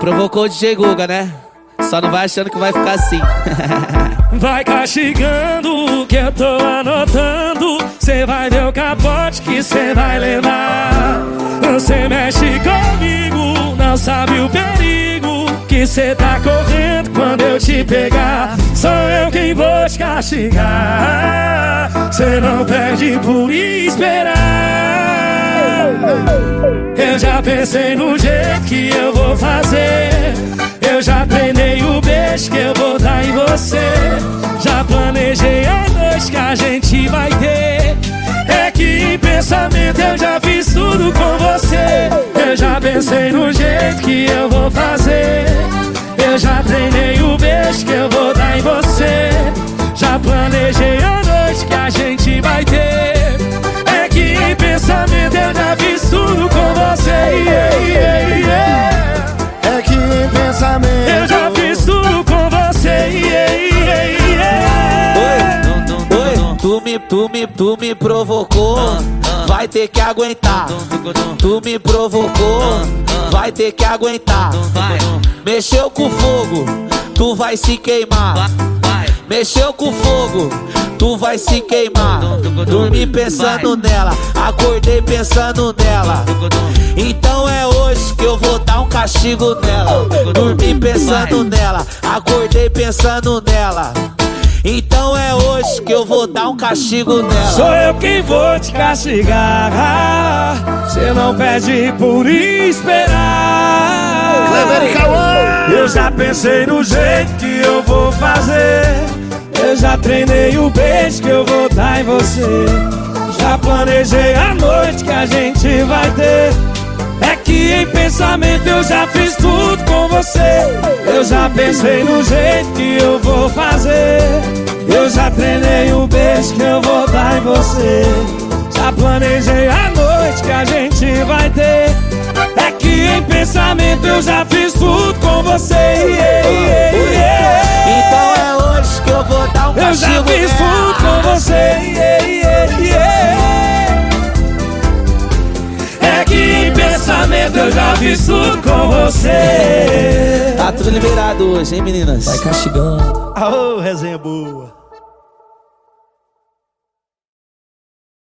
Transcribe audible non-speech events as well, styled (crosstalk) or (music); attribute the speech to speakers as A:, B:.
A: Provocou DJ Guga, né? Só não vai achando que vai ficar assim. (laughs)
B: vai castigando que eu tô anotando. Cê vai ver o capote que cê vai levar. Você mexe comigo, não sabe o perigo que cê tá correndo quando eu te pegar. Sou eu quem vou te castigar. Cê não perde por esperar. Eu já pensei no jeito que eu vou fazer. Eu já treinei o beijo que eu vou dar em você. Já planejei a noite que a gente vai ter. É que em pensamento eu já fiz tudo com você. Eu já pensei no jeito que eu vou fazer. Eu já treinei
A: me, tu me, tu me provocou. Vai ter que aguentar. Tu me provocou. Vai ter que aguentar. Mexeu com fogo, tu vai se queimar. Mexeu com fogo, tu vai se queimar. Dormi pensando nela, acordei pensando nela. Então é hoje que eu vou dar um castigo nela. Dormi pensando nela, acordei pensando nela. Então é hoje que eu vou dar um castigo nela.
B: Sou eu quem vou te castigar. Você não pede por esperar.
C: Cleber e Cauã.
B: Eu já pensei no jeito que eu vou fazer. Eu já treinei o beijo que eu vou dar em você. Já planejei a noite que a gente vai ter. É que em pensamento eu já fiz tudo com você. Eu já pensei no jeito que eu vou fazer. Você. Já planejei a noite que a gente vai ter. É que em pensamento eu já fiz tudo com você. Yeah, yeah, yeah.
A: Então é hoje que eu vou dar um
B: Eu já fiz tudo com você. Yeah, yeah, yeah. É que em pensamento eu já fiz tudo com você.
A: Tá tudo liberado hoje, hein, meninas?
B: castigando.
C: Aô, resenha boa.